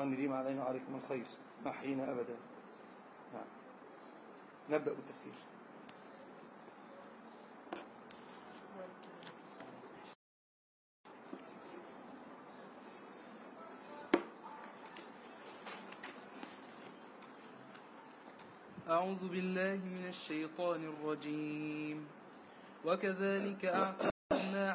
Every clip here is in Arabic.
وأن يديم علينا وعليكم الخير. ما حيينا أبدا. نعم. نبدأ بالتفسير. أعوذ بالله من الشيطان الرجيم. وكذلك أعثرنا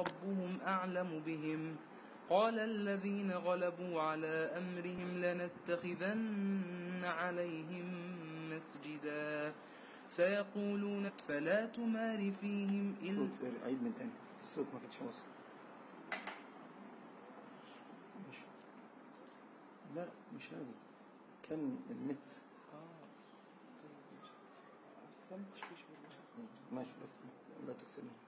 ربهم أعلم بهم. قال الذين غلبوا على أمرهم لنتخذن عليهم مسجدا. سيقولون فلا تمار فيهم إلا صوت عيد من تاني. الصوت ما كانش واصل مش لا مش هذا. كان النت. ماشي. بس لا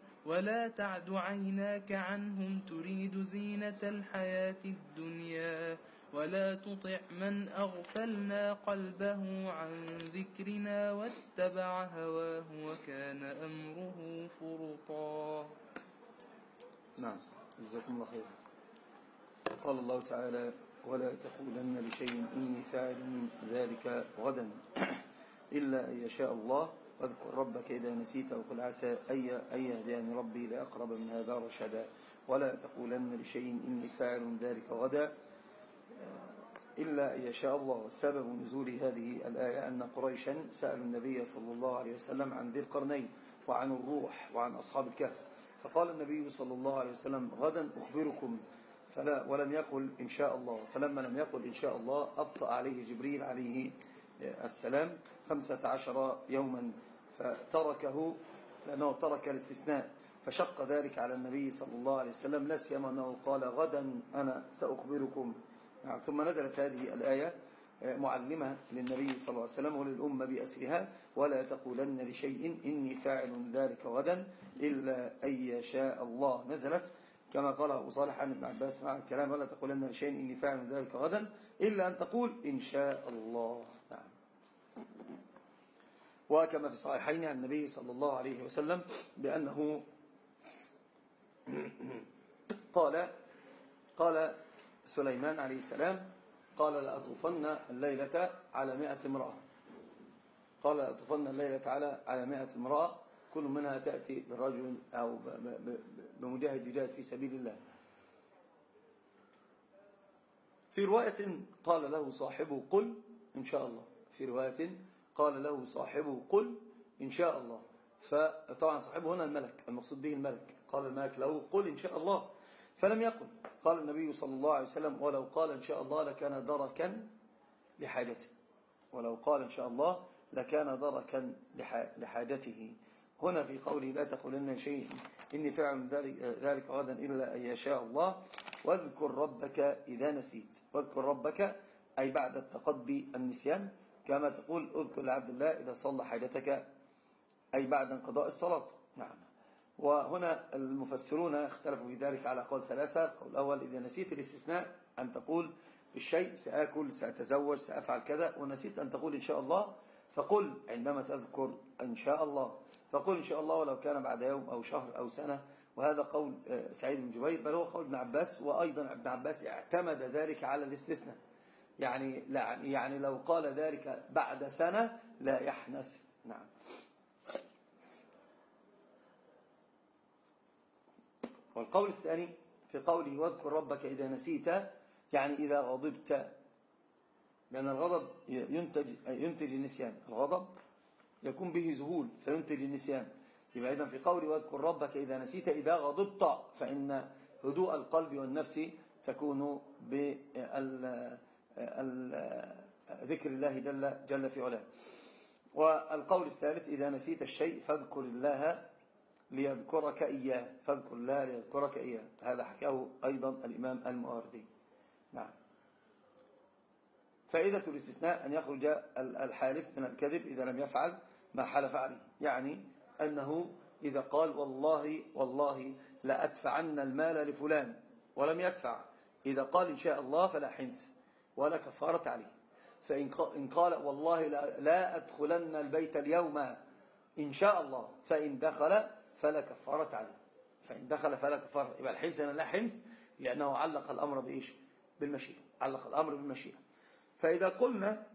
ولا تعد عيناك عنهم تريد زينة الحياة الدنيا ولا تطع من أغفلنا قلبه عن ذكرنا واتبع هواه وكان أمره فرطا. نعم. جزاكم الله خيرا قال الله تعالى ولا تقولن لشيء إني فاعل ذلك غدا إلا أن يشاء الله واذكر ربك إذا نسيت وقل عسى أن يهديني ربي لأقرب من هذا رشدا. ولا تقولن لشيء إني فاعل ذلك غدا. إلا أن يشاء الله. سبب نزول هذه الآية أن قريشا سألوا النبي صلى الله عليه وسلم عن ذي القرنين وعن الروح وعن أصحاب الكهف. فقال النبي صلى الله عليه وسلم غدا أخبركم. فلا ولم يقل إن شاء الله. فلما لم يقل إن شاء الله أبطأ عليه جبريل عليه السلام خمسة عشر يوما فتركه لأنه ترك الاستثناء فشق ذلك على النبي صلى الله عليه وسلم لا سيما أنه قال غدا أنا سأخبركم. نعم ثم نزلت هذه الآية معلمة للنبي صلى الله عليه وسلم وللأمة بأسرها ولا تقولن لشيء إني فاعل ذلك غدا إلا أن يشاء الله. نزلت كما قال أبو صالح عن ابن عباس مع الكلام ولا تقولن لشيء إني فاعل ذلك غدا إلا أن تقول إن شاء الله. وكما في الصحيحين عن النبي صلى الله عليه وسلم بأنه قال قال سليمان عليه السلام قال لأطوفن الليلة على مئة امرأة. قال لأطوفن الليلة على على مئة امرأة كل منها تأتي برجل أو بمجاهد يجاهد في سبيل الله. في رواية قال له صاحبه قل إن شاء الله. في رواية قال له صاحبه قل إن شاء الله. فطبعا صاحبه هنا الملك المقصود به الملك. قال الملك له قل إن شاء الله. فلم يقل. قال النبي صلى الله عليه وسلم ولو قال إن شاء الله لكان دركا لحاجته. ولو قال إن شاء الله لكان دركا لحاجته. هنا في قوله لا تقولن شيء إني فعل ذلك غدا إلا أن يشاء الله. واذكر ربك إذا نسيت. واذكر ربك أي بعد التقضي النسيان. كما تقول اذكر لعبد الله إذا صلى حاجتك أي بعد انقضاء الصلاة. نعم. وهنا المفسرون اختلفوا في ذلك على قول ثلاثة. القول الأول إذا نسيت الاستثناء أن تقول في الشيء سآكل سأتزوج سأفعل كذا ونسيت أن تقول إن شاء الله فقل عندما تذكر إن شاء الله. فقل إن شاء الله ولو كان بعد يوم أو شهر أو سنة. وهذا قول آه، سعيد بن جبير بل هو قول ابن عباس. وأيضا ابن عباس اعتمد ذلك على الاستثناء. يعني, يعني لو قال ذلك بعد سنة لا يحنث. نعم. والقول الثاني في قوله واذكر ربك إذا نسيت يعني إذا غضبت. لأن الغضب ينتج, ينتج النسيان. الغضب يكون به ذهول فينتج النسيان. يبقى إذن في قوله واذكر ربك إذا نسيت إذا غضبت فإن هدوء القلب والنفس تكون بذكر الله جل, جل في علاه. والقول الثالث إذا نسيت الشيء فاذكر الله ليذكرك إياه. فاذكر الله ليذكرك إياه. هذا حكاه أيضا الإمام المؤردي. نعم. فائدة الاستثناء أن يخرج الحالف من الكذب إذا لم يفعل ما حلف عليه. يعني أنه إذا قال والله والله لأدفعن المال لفلان ولم يدفع. إذا قال إن شاء الله فلا حنث. ولا كفارة عليه. فإن قال والله لا أدخلن البيت اليوم إن شاء الله فإن دخل فلا كفارة عليه. فإن دخل فلا كفارة. يبقى الحنث أنا لا حنث لأنه علق الأمر بإيش؟ بالمشيئة. علق الأمر بالمشيئة. فإذا قلنا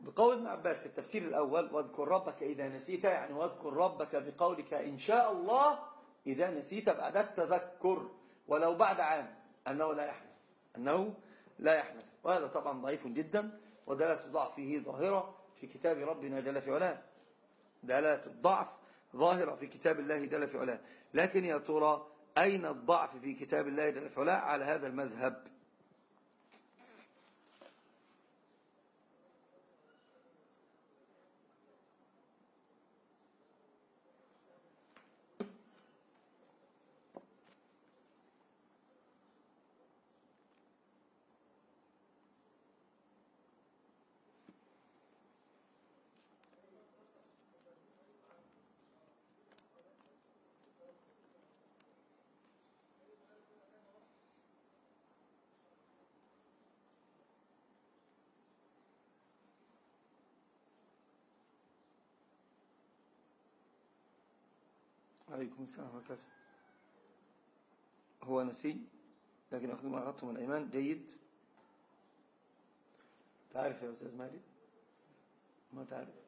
بقول ابن عباس في التفسير الأول واذكر ربك إذا نسيت يعني واذكر ربك بقولك إن شاء الله إذا نسيت بعد التذكر ولو بعد عام. أنه لا يحنث أنه لا يحنث وهذا طبعا ضعيف جدا ودلالة ضعفه ظاهرة في كتاب ربنا جل في علاه. دلالة الضعف ظاهرة في كتاب الله جل في علاه. لكن يا ترى أين الضعف في كتاب الله جل في علاه على هذا المذهب؟ عليكم السلام ورحمة هو نسي لكن أخذ ما أخذته من الأيمان. جيد. تعرف يا أستاذ مالي ما تعرف.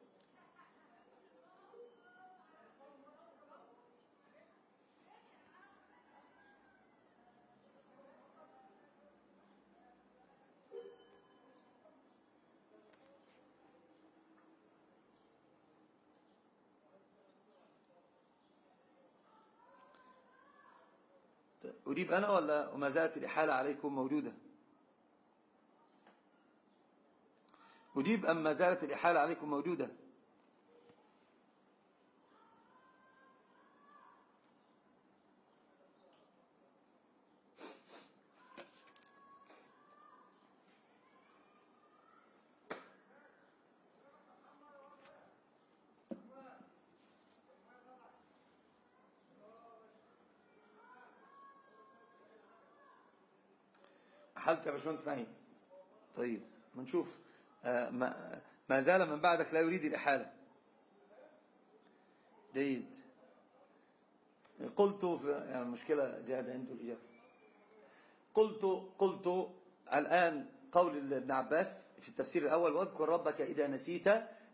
أجيب أنا ولا وما زالت الإحالة عليكم موجودة؟ أجيب أم ما زالت الإحالة عليكم موجودة؟ حالك يا باشمهندس نعيم. طيب ما نشوف آه، ما, زال من بعدك لا يريد الإحالة. جيد. قلت في يعني المشكلة جاءت عنده الإجابة. قلت قلت الآن قول ابن عباس في التفسير الأول واذكر ربك إذا نسيت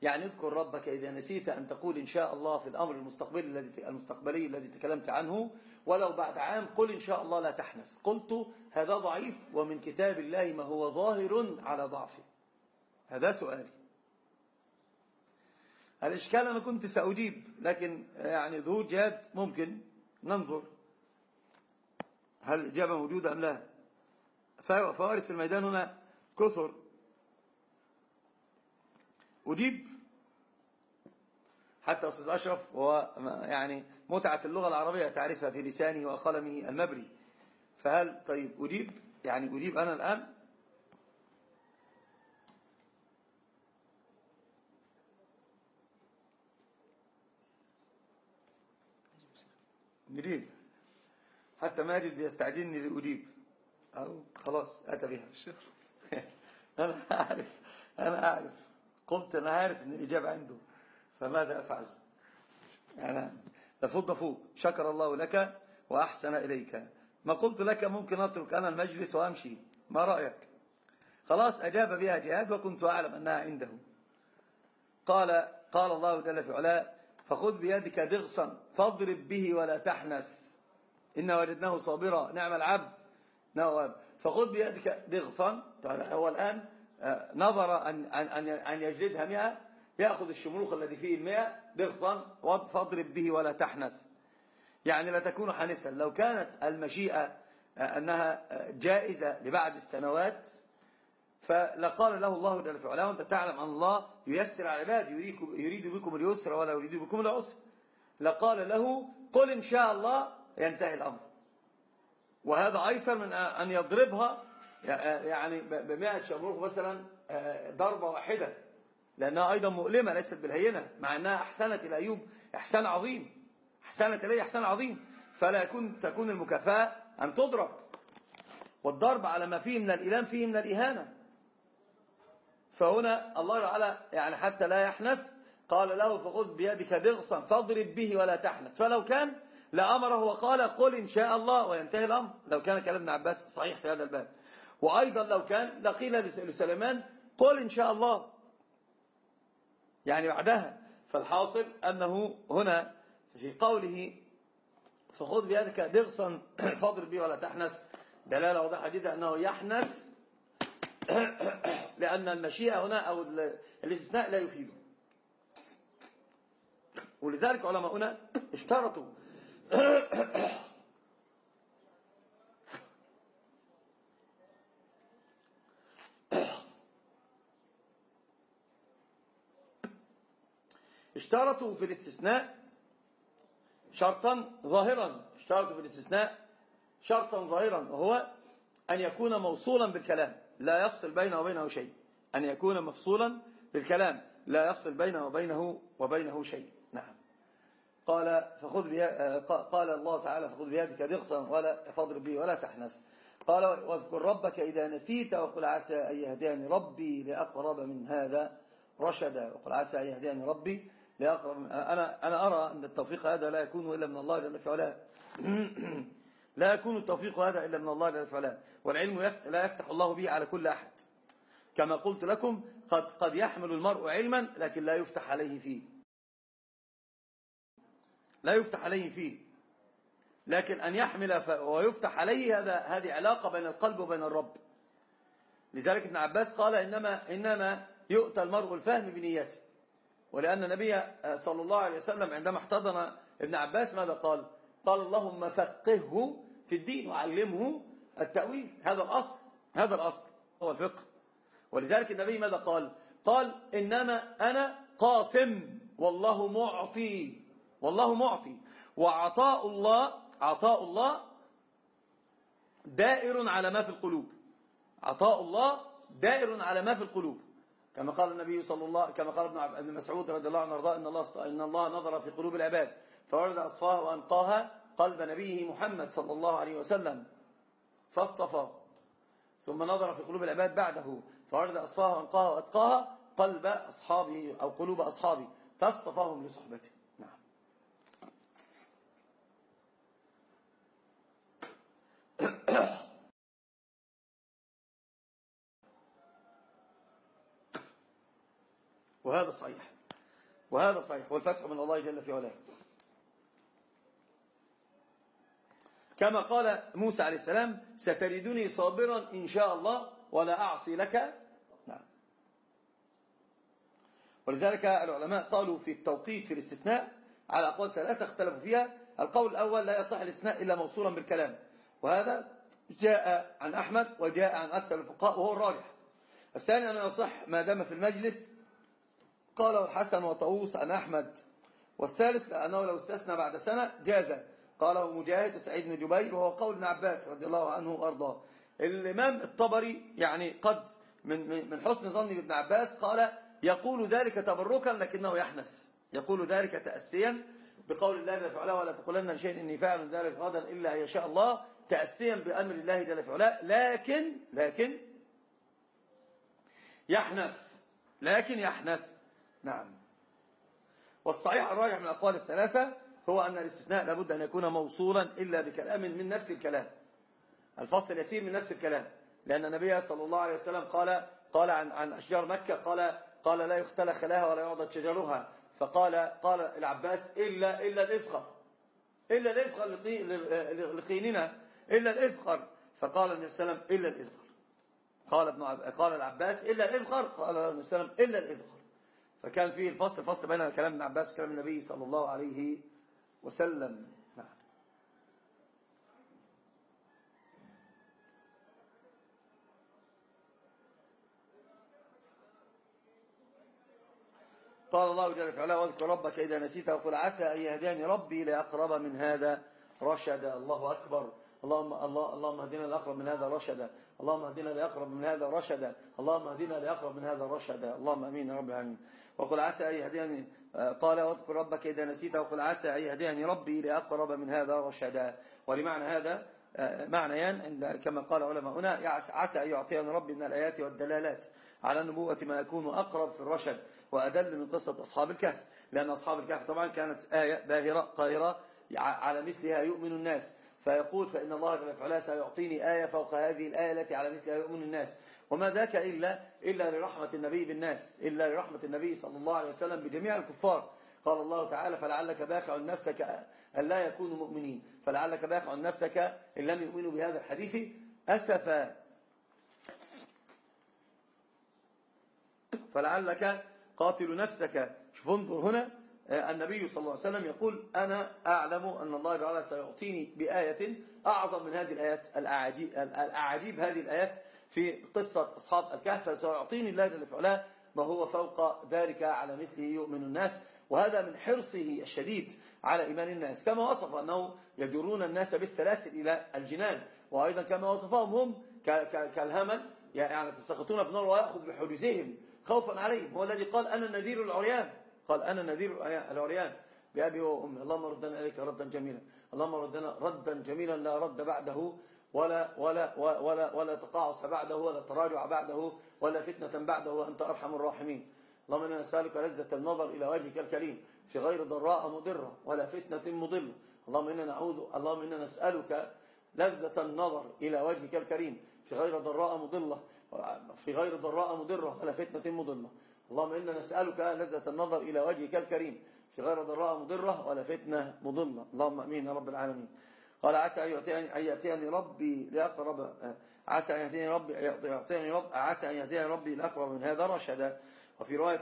يعني اذكر ربك إذا نسيت أن تقول إن شاء الله في الأمر المستقبلي الذي المستقبلي الذي تكلمت عنه ولو بعد عام قل إن شاء الله لا تحنث. قلت هذا ضعيف ومن كتاب الله ما هو ظاهر على ضعفه هذا سؤالي. الإشكال أنا كنت سأجيب لكن يعني ذو جاد ممكن. ننظر. هل الإجابة موجودة أم لا؟ فوارس الميدان هنا كثر. أجيب حتى أستاذ أشرف هو يعني متعة اللغة العربية تعرفها في لسانه وقلمه المبري. فهل طيب أجيب يعني أجيب أنا الآن؟ نجيب حتى ماجد يستعجلني لأجيب أو خلاص أتى بها. أنا أعرف أنا أعرف. قلت أنا عارف أن الإجابة عنده فماذا أفعل؟ أنا لفوق فوق شكر الله لك وأحسن إليك. ما قلت لك ممكن أترك أنا المجلس وأمشي. ما رأيك؟ خلاص أجاب بها جهاد وكنت أعلم أنها عنده. قال قال الله جل في علاه فخذ بيدك دغصا فاضرب به ولا تحنث. إن وجدناه صابرا نعم العبد نواب فخذ بيدك دغصا هو الآن نظر أن, أن, أن يجلدها مئة يأخذ الشمروخ الذي فيه المئة دغصا فاضرب به ولا تحنث. يعني لا تكون حانسا لو كانت المشيئة آه، أنها آه، جائزة لبعد السنوات فلقال له الله جل في علاه وانت تعلم أن الله ييسر على العباد يريد بكم اليسر ولا يريد بكم العسر. لقال له قل إن شاء الله ينتهي الأمر. وهذا أيسر من أن يضربها يعني بمئة شمروخ مثلا آه، ضربة واحدة لأنها أيضا مؤلمة ليست بالهينة مع أنها أحسنت إلى أيوب إحسان عظيم أحسنت إليه إحسان عظيم. فلا يكون تكون المكافأة أن تضرب. والضرب على ما فيه من الإلام فيه من الإهانة. فهنا الله تعالى يعني حتى لا يحنث قال له فخذ بيدك دغصا فاضرب به ولا تحنث. فلو كان لأمره وقال قل إن شاء الله وينتهي الأمر. لو كان كلام ابن عباس صحيح في هذا الباب. وأيضا لو كان لقيل لسليمان قل إن شاء الله. يعني بعدها. فالحاصل أنه هنا في قوله فخذ بيدك دغصا فاضرب به ولا تحنث. دلالة واضحة جدا أنه يحنث لأن المشيئة هنا أو الاستثناء لا يفيده ولذلك علماؤنا اشترطوا اشترطوا في الاستثناء شرطا ظاهرا اشترطوا في الاستثناء شرطا ظاهرا وهو أن يكون موصولا بالكلام لا يفصل بينه وبينه شيء أن يكون مفصولا بالكلام لا يفصل بينه وبينه وبينه شيء نعم قال فخذ قال الله تعالى فخذ بيدك دقصا ولا فاضرب به ولا تحنث قال واذكر ربك إذا نسيت وقل عسى أن يهديني ربي لأقرب من هذا رشدا وقل عسى أن يهديني ربي أنا, أنا أرى أن التوفيق هذا لا يكون إلا من الله جل في علاه لا يكون التوفيق هذا إلا من الله جل في علاه والعلم لا يفتح الله به على كل أحد. كما قلت لكم قد, قد يحمل المرء علما لكن لا يفتح عليه فيه. لا يفتح عليه فيه. لكن أن يحمل ويفتح عليه هذا هذه علاقة بين القلب وبين الرب. لذلك ابن عباس قال إنما, إنما يؤتى المرء الفهم بنيته. ولأن النبي صلى الله عليه وسلم عندما احتضن ابن عباس ماذا قال؟ قال اللهم فقهه في الدين وعلمه التأويل. هذا الأصل هذا الأصل هو الفقه. ولذلك النبي ماذا قال؟ قال إنما أنا قاسم والله معطي والله معطي. وعطاء الله عطاء الله دائر على ما في القلوب. عطاء الله دائر على ما في القلوب. كما قال النبي صلى الله كما قال ابن مسعود رضي الله عنه وارضاه إن الله إن الله نظر في قلوب العباد فورد اصفاها وانقاها قلب نبيه محمد صلى الله عليه وسلم فاصطفى ثم نظر في قلوب العباد بعده فورد اصفاها وانقاها واتقاها قلب أصحابه أو قلوب أصحابه فاصطفاهم لصحبته. نعم. وهذا صحيح. وهذا صحيح. والفتح من الله جل في علاه. كما قال موسى عليه السلام ستجدني صابرا إن شاء الله ولا أعصي لك. نعم. ولذلك العلماء قالوا في التوقيت في الاستثناء على أقوال ثلاثة اختلفوا فيها. القول الأول لا يصح الاستثناء إلا موصولا بالكلام. وهذا جاء عن أحمد وجاء عن أكثر الفقهاء وهو الراجح. الثاني أنه يصح ما دام في المجلس قاله الحسن وطاووس عن أحمد والثالث أنه لو استثنى بعد سنة جاز. قاله مجاهد وسعيد بن جبير وهو قول ابن عباس رضي الله عنه وأرضاه. الإمام الطبري يعني قد من من حسن ظني بابن عباس قال يقول ذلك تبركا لكنه يحنث. يقول ذلك تأسيا بقول الله جل وعلا ولا تقولن لشيء إني فاعل ذلك غدا إلا أن يشاء الله تأسيا بأمر الله جل وعلا. لكن لكن يحنث. لكن يحنث. نعم. والصحيح الراجح من الأقوال الثلاثة هو أن الاستثناء لابد أن يكون موصولا إلا بكلام من نفس الكلام. الفصل اليسير من نفس الكلام. لأن النبي صلى الله عليه وسلم قال قال عن عن أشجار مكة قال قال لا يختلى خلاها ولا يعضد شجرها. فقال قال العباس إلا إلا الإزخر. إلا الإزخر لقيننا. إلا الإزخر. فقال النبي صلى الله عليه وسلم إلا الإزخر. قال ابن. قال العباس إلا الإزخر. قال النبي صلى الله عليه وسلم إلا الإزخر. فكان في الفصل فصل بين كلام ابن عباس وكلام النبي صلى الله عليه وسلم. نعم. قال الله جل وعلا واذكر ربك إذا نسيت. وقل عسى أن يهديني ربي لأقرب من هذا. رشدا الله أكبر. اللهم الله اللهم اهدنا لأقرب من هذا رشدا. اللهم اهدنا لأقرب من هذا رشدا. اللهم اهدنا لأقرب من هذا رشدا. اللهم آمين يا رب العالمين. وقل عسى أن يهديني قال واذكر ربك إذا نسيت وقل عسى أن يهديني ربي لأقرب من هذا رشدا. ولمعنى هذا معنيان كما قال علماؤنا عسى أن يعطيني ربي من الآيات والدلالات على النبوة ما يكون أقرب في الرشد وأدل من قصة أصحاب الكهف. لأن أصحاب الكهف طبعا كانت آية باهرة قاهرة على مثلها يؤمن الناس. فيقول فإن الله جل وعلا سيعطيني آية فوق هذه الآية التي على مثلها يؤمن الناس. وما ذاك إلا إلا لرحمة النبي بالناس. إلا لرحمة النبي صلى الله عليه وسلم بجميع الكفار. قال الله تعالى فلعلك باخع نفسك أن لا يكونوا مؤمنين. فلعلك باخع نفسك إن لم يؤمنوا بهذا الحديث أسفا. فلعلك قاتل نفسك. شوف انظر هنا. النبي صلى الله عليه وسلم يقول أنا أعلم أن الله تعالى سيعطيني بآية أعظم من هذه الآيات الأعاجيب, الأعاجيب هذه الآيات في قصة أصحاب الكهف فسيعطيني الله جل وعلا ما هو فوق ذلك على مثله يؤمن الناس وهذا من حرصه الشديد على إيمان الناس. كما وصف أنه يجرون الناس بالسلاسل إلى الجنان وأيضا كما وصفهم هم كالهمل يعني تسخطون في النار ويأخذ بحجزهم خوفا عليهم. هو الذي قال أنا النذير العريان. قال أنا النذير العريان بأبي وأمي. اللهم ردنا إليك ردا جميلا. اللهم ردنا ردا جميلا لا رد بعده ولا ولا ولا ولا تقاعس بعده ولا تراجع بعده ولا فتنة بعده. وأنت أرحم الراحمين. اللهم إنا نسألك لذة النظر إلى وجهك الكريم. في غير ضراء مضرة ولا فتنة مضلة اللهم إنا نعوذ اللهم إنا نسألك لذة النظر إلى وجهك الكريم. في غير ضراء مضلة في غير ضراء مضرة ولا فتنة مضلة. اللهم إنا نسألك لذة النظر إلى وجهك الكريم في غير ضراء مضرة ولا فتنة مضلة. اللهم أمين يا رب العالمين. قال عسى أن يأتيني ربي لأقرب عسى أن يأتيني ربي يعطيني رب عسى أن يأتيني ربي لأقرب من هذا رشدا وفي رواية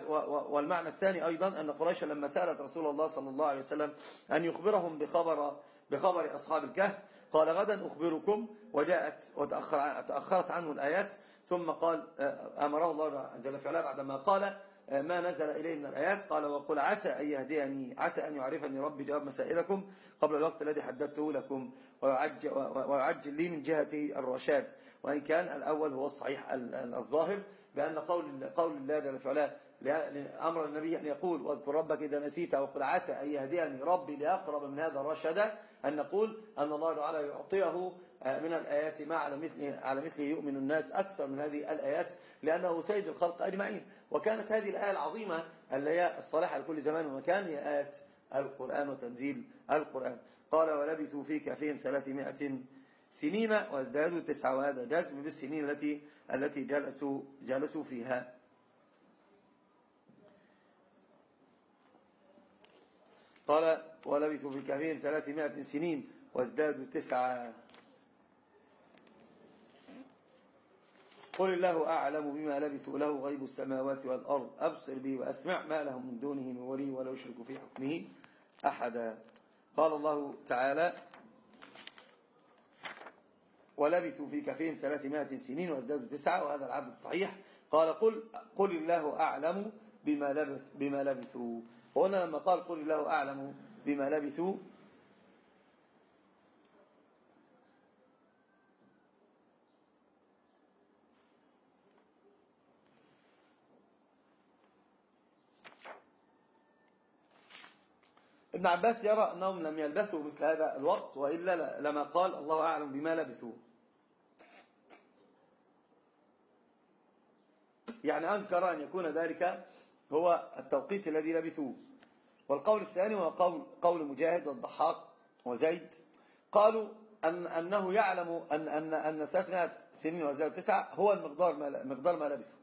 والمعنى الثاني أيضا أن قريشا لما سألت رسول الله صلى الله عليه وسلم أن يخبرهم بخبر بخبر أصحاب الكهف قال غدا أخبركم وجاءت وتأخرت عنه الآيات ثم قال آه، أمره الله جل وعلا بعدما قال آه، ما نزل إليه من الآيات؟ قال وقل عسى أن يهديني عسى أن يعرفني ربي جواب مسائلكم قبل الوقت الذي حددته لكم ويعجل, لي من جهة الرشاد. وإن كان الأول هو الصحيح الظاهر بأن قول قول الله جل وعلا أمر النبي أن يقول واذكر ربك إذا نسيت وقل عسى أن يهديني ربي لأقرب من هذا الرشد أن نقول أن الله تعالى يعطيه آه، من الآيات ما على مثله على مثله يؤمن الناس أكثر من هذه الآيات لأنه سيد الخلق أجمعين. وكانت هذه الآية العظيمة اللي هي الصالحة لكل زمان ومكان هي آيات القرآن وتنزيل القرآن. قال ولبثوا في كهفهم ثلاثمائة سنين وازدادوا تسعة وهذا جزم بالسنين التي التي جلسوا جلسوا فيها. قال ولبثوا في كهفهم ثلاثمائة سنين وازدادوا تسعة. قل الله أعلم بما لبثوا له غيب السماوات والأرض. أبصر به وأسمع ما لهم من دونه من ولي ولا يشرك في حكمه أحدا. قال الله تعالى ولبثوا في كفهم ثلاثمائة سنين وازدادوا تسعة وهذا العدد الصحيح قال قل, قل الله أعلم بما, لبث بما لبثوا. هنا لما قال قل الله أعلم بما لبثوا. ابن عباس يرى أنهم لم يلبثوا مثل هذا الوقت وإلا لما قال الله أعلم بما لبثوا. يعني أنكر أن يكون ذلك هو التوقيت الذي لبثوه. والقول الثاني هو قول, قول مجاهد والضحاك وزيد. قالوا أن أنه يعلم أن أن أن ثلاثمائة سنين وازداد تسعة هو المقدار ما مقدار ما لبثوا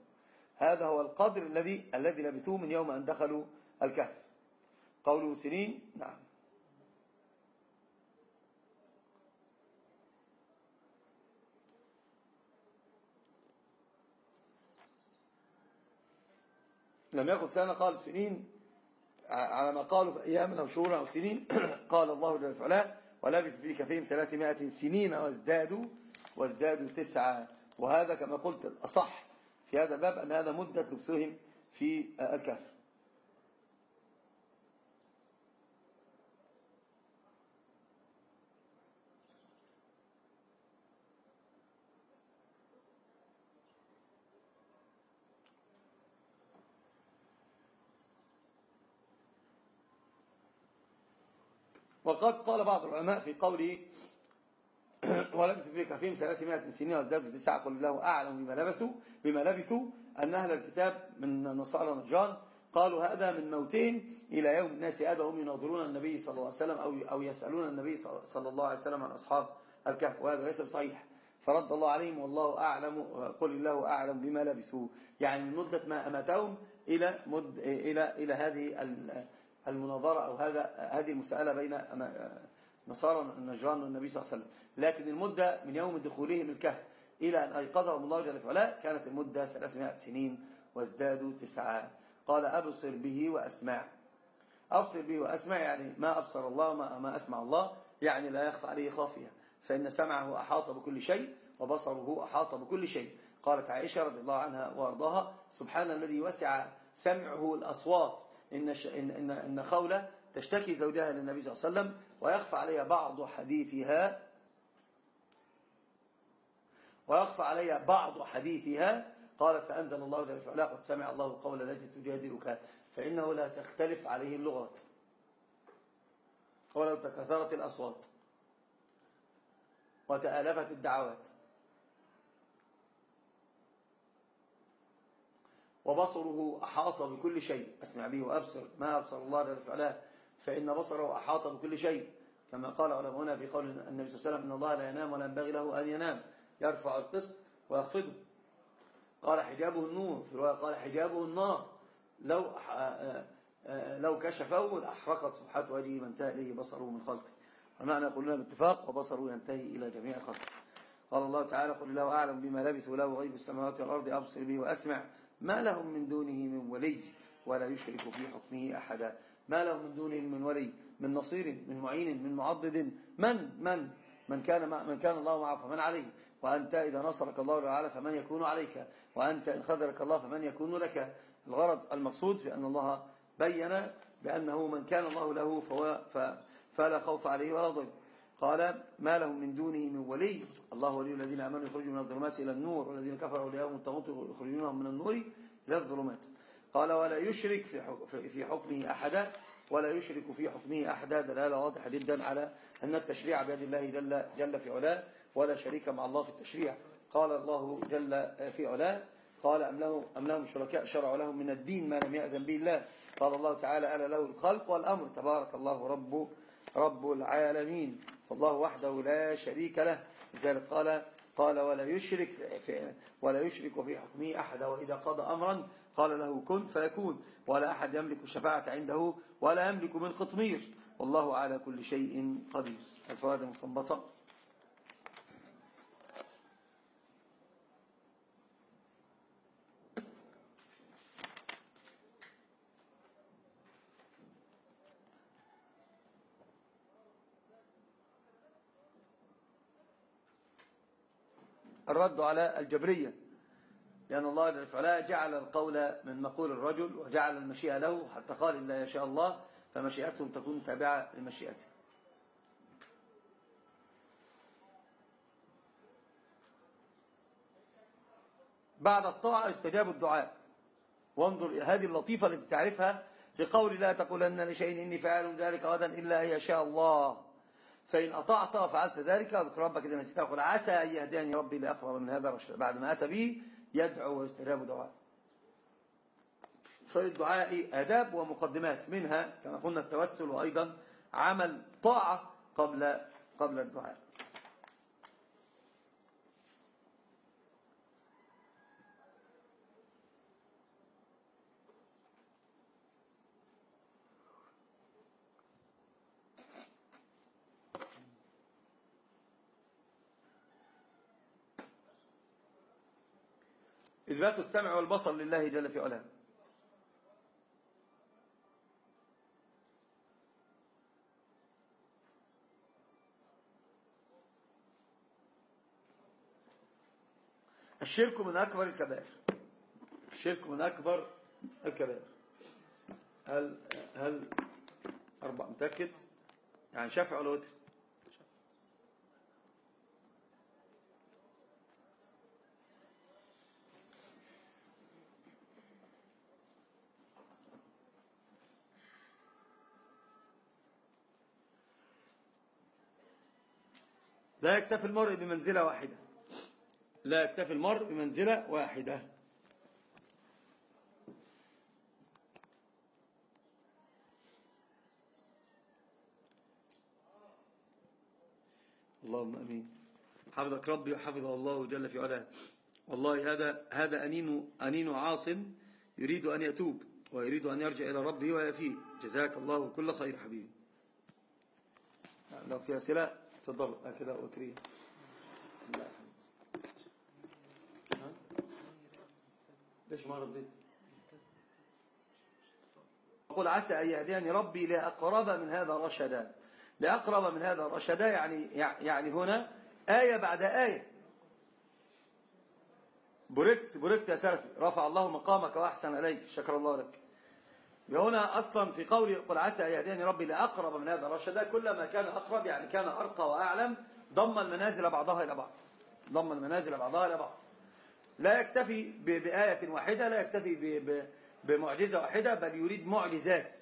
هذا هو القدر الذي الذي لبثوه من يوم أن دخلوا الكهف. قوله سنين؟ نعم. لم يقل سنة قال سنين على ما قالوا في أيام أو شهور أو سنين قال الله جل وعلا ولبث في كفيهم ثلاثمائة سنين وازدادوا وازدادوا تسعة وهذا كما قلت الأصح في هذا الباب أن هذا مدة لبسهم في الكهف. وقد قال بعض العلماء في قوله ولبثوا في كفيهم 300 سنين وازدادوا تسعة قل الله أعلم بما لبثوا بما لبثوا أن أهل الكتاب من نصارى نجران قالوا هذا من موتهم إلى يوم الناس هذا هم يناظرون النبي صلى الله عليه وسلم أو أو يسألون النبي صلى الله عليه وسلم عن أصحاب الكهف وهذا ليس بصحيح. فرد الله عليهم والله أعلم قل الله أعلم بما لبثوا. يعني من مدة ما أمتهم إلى مد إلى إلى هذه المناظرة أو هذا هذه المسألة بين نصارى النجران والنبي صلى الله عليه وسلم. لكن المدة من يوم دخولهم الكهف إلى أن أيقظهم الله جل وعلا كانت المدة 300 سنين وازدادوا تسعة. قال أبصر به وأسمع. أبصر به وأسمع يعني ما أبصر الله ما, ما أسمع الله يعني لا يخفى عليه خافية. فإن سمعه أحاط بكل شيء وبصره أحاط بكل شيء. قالت عائشة رضي الله عنها وأرضاها سبحان الذي وسع سمعه الأصوات إن, إن, إن خولة تشتكي زوجها للنبي صلى الله عليه وسلم ويخفى عليها بعض حديثها ويخفى عليها بعض حديثها. قالت فأنزل الله جل وعلا قد سمع الله القول التي تجادلك فإنه لا تختلف عليه اللغات ولو تكثرت الأصوات وتآلفت الدعوات. وبصره أحاط بكل شيء. أسمع به وأبصر. ما أبصر الله جل وعلا؟ فإن بصره أحاط بكل شيء. كما قال علماؤنا في قول النبي صلى الله عليه وسلم إن الله لا ينام ولا ينبغي له أن ينام. يرفع القسط ويخفضه. قال حجابه النور. في رواية قال حجابه النار. لو لو كشفه لأحرقت سبحات وجهه من انتهى إليه بصره من خلقه. ومعنى يقولون باتفاق وبصره ينتهي إلى جميع خلقه. قال الله تعالى قل الله أعلم بما لبثوا له غيب السماوات والأرض. أبصر به وأسمع. ما لهم من دونه من ولي ولا يشرك في حكمه أحدا. ما لهم من دونه من ولي من نصير من معين من معضد. من؟ من؟ من كان من كان الله معه فمن عليه. وأنت إذا نصرك الله تعالى فمن يكون عليك. وأنت إن خذلك الله فمن يكون لك. الغرض المقصود في أن الله بين بأنه من كان الله له فهو فلا خوف عليه ولا ضير قال ما لهم من دونه من ولي. الله ولي الذين آمنوا يخرجون من الظلمات إلى النور والذين كفروا أولياءهم الطاغوت يخرجونهم من النور إلى الظلمات. قال ولا يشرك في حكمه احدا ولا يشرك في حكمه احدا دلالة واضحة جدا على أن التشريع بيد الله جل جل في علاه ولا شريك مع الله في التشريع. قال الله جل في علاه قال أم, له أم لهم شركاء شرعوا لهم من الدين ما لم يأذن به الله. قال الله تعالى ألا له الخلق والأمر. تبارك الله رب رب العالمين. فالله وحده لا شريك له. لذلك قال قال ولا يشرك في ولا يشرك في حكمه أحدا وإذا قضى أمرا قال له كن فيكون. ولا أحد يملك الشفاعة عنده ولا يملك من قطمير. والله على كل شيء قدير. الفوائد المستنبطة. الرد على الجبرية. لأن الله جل وعلا جعل القول من مقول الرجل وجعل المشيئة له حتى قال إن لا يشاء الله فمشيئتهم تكون تابعة لمشيئته. بعد الطاعة استجاب الدعاء. وانظر هذه اللطيفة التي تعرفها في قول لا تقولن لشيء إني فاعل ذلك غدا إلا أن يشاء الله. فإن أطعت وفعلت ذلك اذكر ربك إذا نسيت وقل عسى أن يهديني ربي لأقرب من هذا الرشد بعد ما أتى به يدعو ويستجاب دعاء. فالدعاء آداب ومقدمات منها كما قلنا التوسل وأيضا عمل طاعة قبل قبل الدعاء. إثبات السمع والبصر لله جل في علاه. الشرك من أكبر الكبائر. الشرك من أكبر الكبائر. هل هل أربع متأكد؟ يعني شافع ولا وتر؟ لا يكتفي المرء بمنزلة واحدة. لا يكتفي المرء بمنزلة واحدة. اللهم آمين. حفظك ربي وحفظ الله جل في علاه. والله هذا هذا أنين أنين عاص يريد أن يتوب ويريد أن يرجع إلى ربه ويفيه جزاك الله كل خير حبيبي. لو في أسئلة؟ تفضل كده اوتري ليش ما رديت؟ قل عسى أن يهديني ربي لأقرب من هذا رشدا. لأقرب من هذا رشدا يعني يعني هنا آية بعد آية. بركت بركت يا سلفي. رفع الله مقامك وأحسن إليك. شكر الله لك. هنا أصلا في قولي قل عسى أن يهديني ربي لأقرب من هذا رشدا كلما كان أقرب يعني كان أرقى وأعلم ضم المنازل بعضها إلى بعض. ضم المنازل بعضها إلى بعض. لا يكتفي بآية واحدة لا يكتفي بمعجزة واحدة بل يريد معجزات.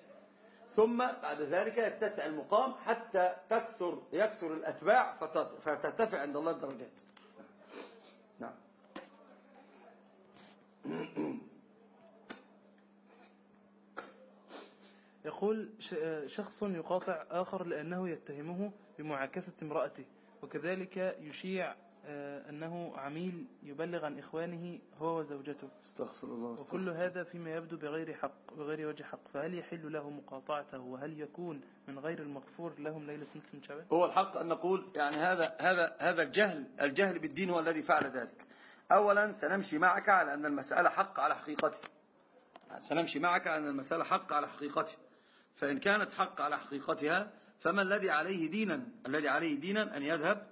ثم بعد ذلك يتسع المقام حتى تكسر يكسر الأتباع فترتفع عند الله الدرجات. يقول شخص يقاطع آخر لأنه يتهمه بمعاكسة امرأته وكذلك يشيع آه، أنه عميل يبلغ عن إخوانه هو وزوجته. استغفر الله استغفر وكل هذا فيما يبدو بغير حق بغير وجه حق. فهل يحل له مقاطعته؟ وهل يكون من غير المغفور لهم ليلة نصف من شعبان هو الحق أن نقول يعني هذا هذا هذا الجهل الجهل بالدين هو الذي فعل ذلك. أولا سنمشي معك على أن المسألة حق على حقيقته. سنمشي معك على أن المسألة حق على حقيقته. فإن كانت حق على حقيقتها فما الذي عليه دينا؟ الذي عليه دينا أن يذهب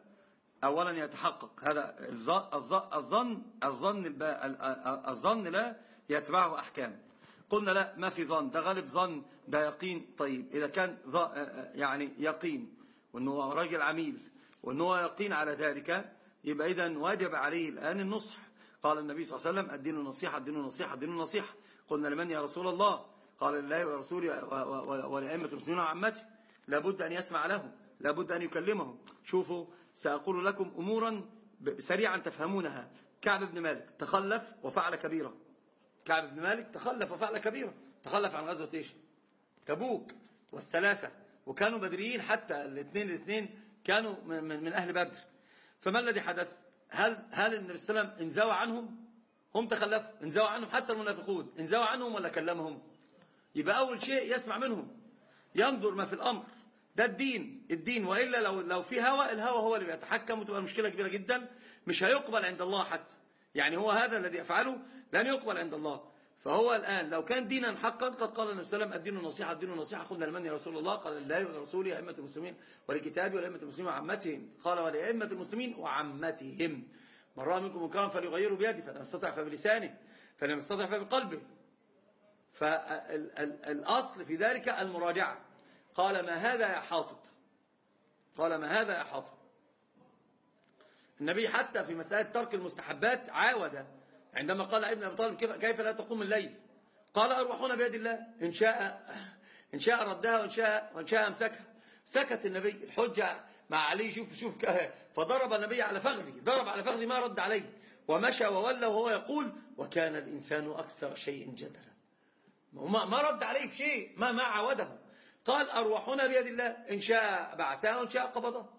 أولا يتحقق. هذا الظن الظن الظن لا يتبعه أحكام. قلنا لا ما في ظن. ده غالب ظن ده يقين. طيب إذا كان يعني يقين وأنه راجل عميل وأنه يقين على ذلك يبقى إذا واجب عليه الآن النصح. قال النبي صلى الله عليه وسلم الدين النصيحة الدين النصيحة الدين النصيحة. قلنا لمن يا رسول الله؟ قال لله ورسوله ولأئمة المسلمين وعمته لابد أن يسمع لهم لابد أن يكلمهم. شوفوا سأقول لكم أمورا سريعا تفهمونها. كعب بن مالك تخلف وفعل كبيرة كعب بن مالك تخلف وفعل كبيرة تخلف عن غزوة إيش؟ تبوك والثلاثة. وكانوا بدريين حتى الاثنين الاثنين كانوا من, من أهل بدر. فما الذي حدث؟ هل هل النبي صلى الله عليه وسلم انزوى عنهم؟ هم تخلفوا. انزوى عنهم حتى المنافقون. انزوى عنهم ولا كلمهم؟ يبقى أول شيء يسمع منهم ينظر ما في الأمر. ده الدين الدين وإلا لو لو في هوى الهوى هو اللي بيتحكم وتبقى مشكلة كبيرة جدا مش هيقبل عند الله حتى. يعني هو هذا الذي يفعله لن يقبل عند الله. فهو الآن لو كان دينا حقا قد قال النبي صلى الله عليه وسلم الدين النصيحة الدين النصيحة قلنا لمن يا رسول الله. قال لله ولرسوله أئمة المسلمين ولكتابه ولأئمة المسلمين وعمتهم. قال ولأئمة المسلمين وعمتهم. من رأى منكم منكرا فليغيره بيده فلم يستطع فبلسانه فلم يستطع فبقلبه. فالأصل في ذلك المراجعة. قال ما هذا يا حاطب؟ قال ما هذا يا حاطب؟ النبي حتى في مسألة ترك المستحبات عاود عندما قال ابن أبي طالب كيف لا تقوم الليل؟ قال أرواحنا بيد الله إن شاء إن شاء ردها وإن شاء, وإن شاء أمسكها. سكت النبي الحجة مع علي شوف شوف فضرب النبي على فخذه ضرب على فخذه ما رد عليه. ومشى وولى وهو يقول وكان الإنسان أكثر شيء جدلا. ما رد عليه في شيء ما ما عوده قال أرواحنا بيد الله إن شاء بعثها وإن شاء قبضها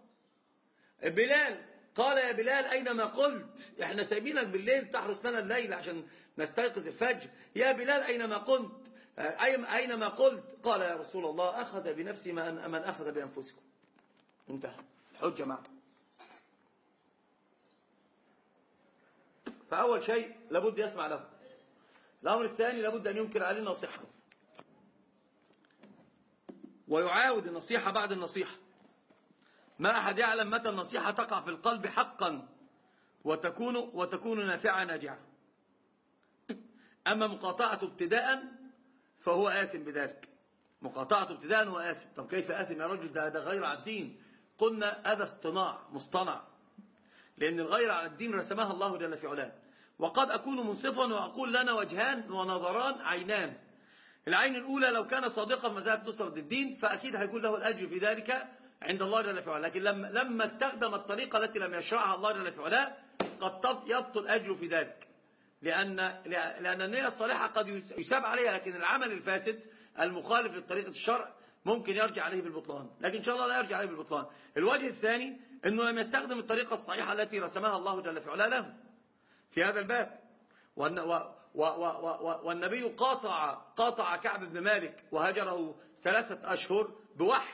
بلال قال يا بلال أينما قلت؟ إحنا سايبينك بالليل تحرس لنا الليل عشان نستيقظ الفجر. يا بلال أينما كنت أينما قلت؟ قال يا رسول الله أخذ بنفسي من أخذ بأنفسكم. انتهى. الحجة معه فأول شيء لابد يسمع له الأمر الثاني لابد أن ينكر عليه النصيحة. ويعاود النصيحة بعد النصيحة. ما أحد يعلم متى النصيحة تقع في القلب حقا وتكون وتكون نافعة ناجعة. أما مقاطعة ابتداء فهو آثم بذلك. مقاطعة ابتداء هو آثم. طب كيف آثم يا رجل؟ ده, ده غير على الدين قلنا هذا اصطناع مصطنع. لأن الغير على الدين رسمها الله جل في علاه. وقد أكون منصفا وأقول لنا وجهان ونظران عينان. العين الأولى لو كان صادقا في مسألة نصرة الدين فأكيد هيكون له الأجر في ذلك عند الله جل في علاه لكن لما, لما استخدم الطريقة التي لم يشرعها الله جل في علاه قد يبطل الأجر في ذلك. لأن, لأن النية الصالحة قد يساب عليها لكن العمل الفاسد المخالف لطريقة الشرع ممكن يرجع عليه بالبطلان. لكن إن شاء الله لا يرجع عليه بالبطلان. الوجه الثاني أنه لم يستخدم الطريقة الصحيحة التي رسمها الله جل في علاه له. في هذا الباب. والنبي قاطع قاطع كعب بن مالك وهجره ثلاثة أشهر بوحي.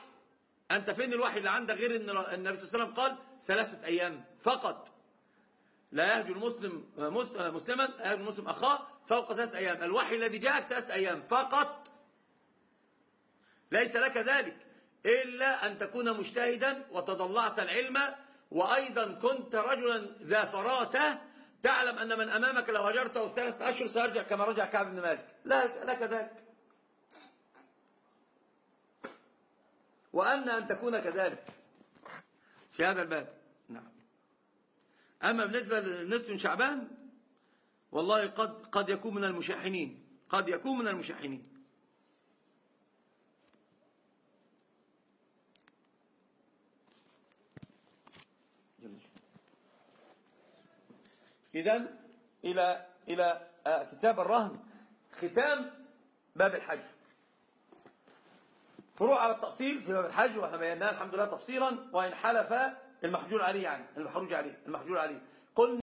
أنت فين الوحي اللي عندك غير أن النبي صلى الله عليه وسلم قال ثلاثة أيام فقط؟ لا يهجو المسلم مسلما لا يهجو المسلم أخاه فوق ثلاثة أيام. الوحي الذي جاءك ثلاثة أيام فقط. ليس لك ذلك إلا أن تكون مجتهدا وتضلعت العلم وأيضا كنت رجلا ذا فراسة تعلم أن من أمامك لو هجرته ثلاثة أشهر سيرجع كما رجع كعب بن مالك. لا لك ذلك وأن أن تكون كذلك في هذا الباب. نعم. أما بالنسبة للنصف من شعبان والله قد قد يكون من المشحنين قد يكون من المشحنين إذا إلى إلى آه، كتاب الرهن ختام باب الحج. فروع على التأصيل في باب الحج وإحنا بيناها الحمد لله تفصيلا وإن حلف المحجور عليه يعني المحروج عليه المحجور عليه. قلنا